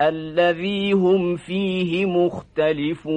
الذي هم فيه مختلفون.